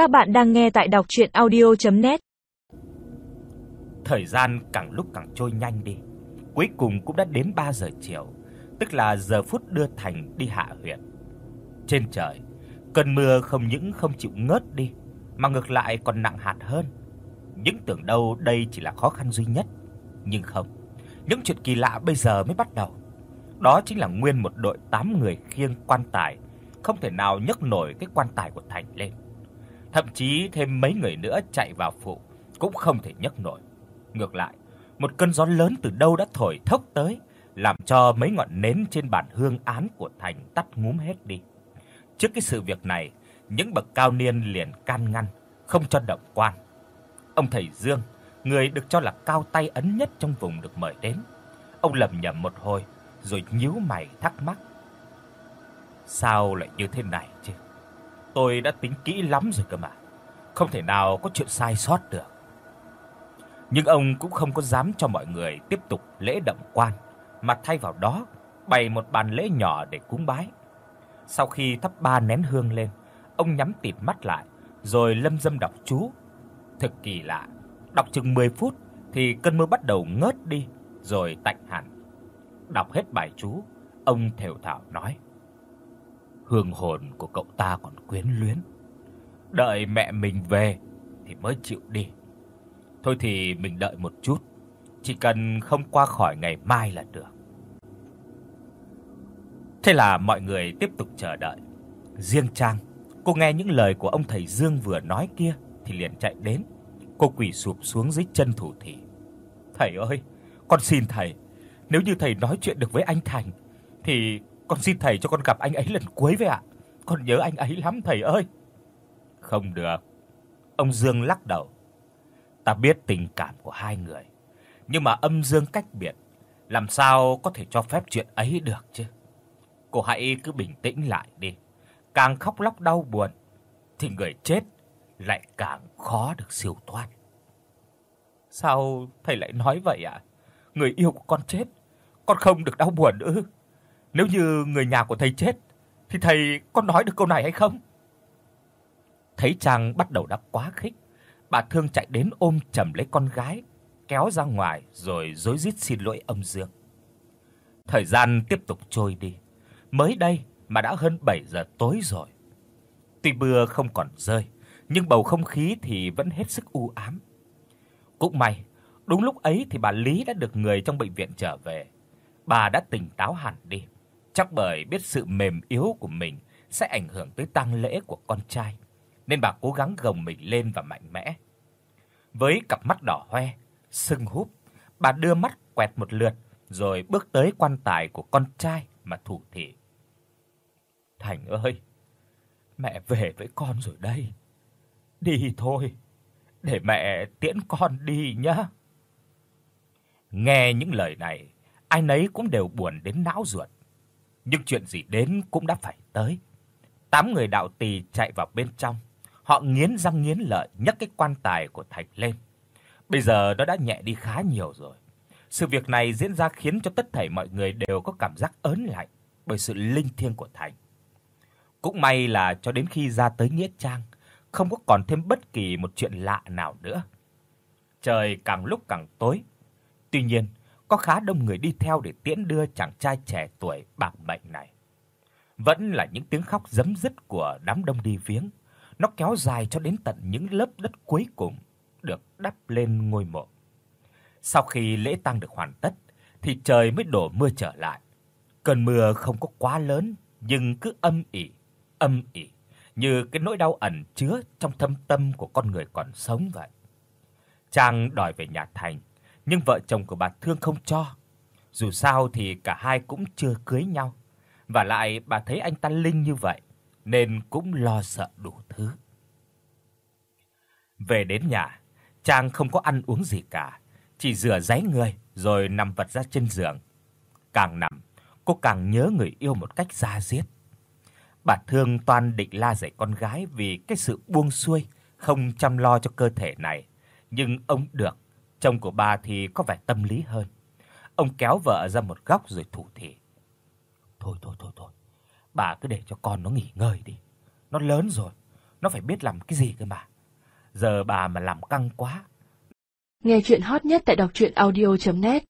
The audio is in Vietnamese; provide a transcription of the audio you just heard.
Các bạn đang nghe tại đọc audio net Thời gian càng lúc càng trôi nhanh đi. Cuối cùng cũng đã đến 3 giờ chiều, tức là giờ phút đưa Thành đi hạ huyện. Trên trời, cơn mưa không những không chịu ngớt đi, mà ngược lại còn nặng hạt hơn. Những tưởng đâu đây chỉ là khó khăn duy nhất, nhưng không. Những chuyện kỳ lạ bây giờ mới bắt đầu. Đó chính là nguyên một đội 8 người khiêng quan tài, không thể nào nhấc nổi cái quan tài của Thành lên. Thậm chí thêm mấy người nữa chạy vào phụ cũng không thể nhấc nổi. Ngược lại, một cơn gió lớn từ đâu đã thổi thốc tới, làm cho mấy ngọn nến trên bàn hương án của Thành tắt ngúm hết đi. Trước cái sự việc này, những bậc cao niên liền can ngăn, không cho động quan. Ông thầy Dương, người được cho là cao tay ấn nhất trong vùng được mời đến. Ông lẩm nhẩm một hồi rồi nhíu mày thắc mắc. Sao lại như thế này chứ? Tôi đã tính kỹ lắm rồi cơ mà. Không thể nào có chuyện sai sót được. Nhưng ông cũng không có dám cho mọi người tiếp tục lễ động quan, mà thay vào đó bày một bàn lễ nhỏ để cúng bái. Sau khi thắp ba nén hương lên, ông nhắm tịt mắt lại rồi lâm dâm đọc chú. Thực kỳ lạ, đọc chừng 10 phút thì cơn mưa bắt đầu ngớt đi rồi tạnh hẳn. Đọc hết bài chú, ông thều thào nói: Hương hồn của cậu ta còn quyến luyến. Đợi mẹ mình về thì mới chịu đi. Thôi thì mình đợi một chút, chỉ cần không qua khỏi ngày mai là được. Thế là mọi người tiếp tục chờ đợi. Riêng Trang, cô nghe những lời của ông thầy Dương vừa nói kia thì liền chạy đến. Cô quỳ sụp xuống dưới chân thủ thị. "Thầy ơi, con xin thầy, nếu như thầy nói chuyện được với anh Thành thì con xin thầy cho con gặp anh ấy lần cuối với ạ. Con nhớ anh ấy lắm thầy ơi." "Không được." Ông Dương lắc đầu. "Ta biết tình cảm của hai người, nhưng mà âm dương cách biệt, làm sao có thể cho phép chuyện ấy được chứ? Cô hãy cứ bình tĩnh lại đi. Càng khóc lóc đau buồn thì người chết lại càng khó được siêu thoát." "Sao thầy lại nói vậy ạ? Người yêu của con chết, con không được đau buồn nữa." Nếu như người nhà của thầy chết thì thầy có nói được câu này hay không? Thấy chàng bắt đầu đã quá khích, bà Thương chạy đến ôm chầm lấy con gái, kéo ra ngoài rồi rối rít xin lỗi ông Dương. Thời gian tiếp tục trôi đi. Mới đây mà đã hơn 7 giờ tối rồi. Tuy mưa không còn rơi, nhưng bầu không khí thì vẫn hết sức u ám. Cũng may, đúng lúc ấy thì bà Lý đã được người trong bệnh viện trở về. Bà đã tỉnh táo hẳn đi chắc bởi biết sự mềm yếu của mình sẽ ảnh hưởng tới tang lễ của con trai, nên bà cố gắng gồng mình lên và mạnh mẽ. Với cặp mắt đỏ hoe, sưng húp, bà đưa mắt quẹt một lượt rồi bước tới quan tài của con trai mà thủ thỉ. Thành ơi, mẹ về với con rồi đây. Đi thôi, để mẹ tiễn con đi nhá. Nghe những lời này, ai nấy cũng đều buồn đến não ruột nhưng chuyện gì đến cũng đã phải tới. Tám người đạo tỳ chạy vào bên trong, họ nghiến răng nghiến lợi nhấc cái quan tài của Thạch lên. Bây giờ nó đã nhẹ đi khá nhiều rồi. Sự việc này diễn ra khiến cho tất thảy mọi người đều có cảm giác ớn lạnh bởi sự linh thiêng của Thành. Cũng may là cho đến khi ra tới nghĩa trang, không có còn thêm bất kỳ một chuyện lạ nào nữa. Trời càng lúc càng tối. Tuy nhiên, có khá đông người đi theo để tiễn đưa chàng trai trẻ tuổi bạc mệnh này. Vẫn là những tiếng khóc giấm dứt của đám đông đi viếng, nó kéo dài cho đến tận những lớp đất cuối cùng được đắp lên ngôi mộ. Sau khi lễ tang được hoàn tất thì trời mới đổ mưa trở lại. Cơn mưa không có quá lớn nhưng cứ âm ỉ, âm ỉ như cái nỗi đau ẩn chứa trong thâm tâm của con người còn sống vậy. Chàng đòi về nhà Thành nhưng vợ chồng của bà Thương không cho. Dù sao thì cả hai cũng chưa cưới nhau, và lại bà thấy anh ta linh như vậy nên cũng lo sợ đủ thứ. Về đến nhà, Trang không có ăn uống gì cả, chỉ rửa ráy người rồi nằm vật ra trên giường. Càng nằm, cô càng nhớ người yêu một cách da diết. Bà Thương toan định la dạy con gái vì cái sự buông xuôi, không chăm lo cho cơ thể này, nhưng ông được Chồng của bà thì có vẻ tâm lý hơn. Ông kéo vợ ra một góc rồi thủ thỉ. Thôi thôi thôi thôi, bà cứ để cho con nó nghỉ ngơi đi. Nó lớn rồi, nó phải biết làm cái gì cơ mà. Giờ bà mà làm căng quá. Nghe truyện hot nhất tại doctruyenaudio.net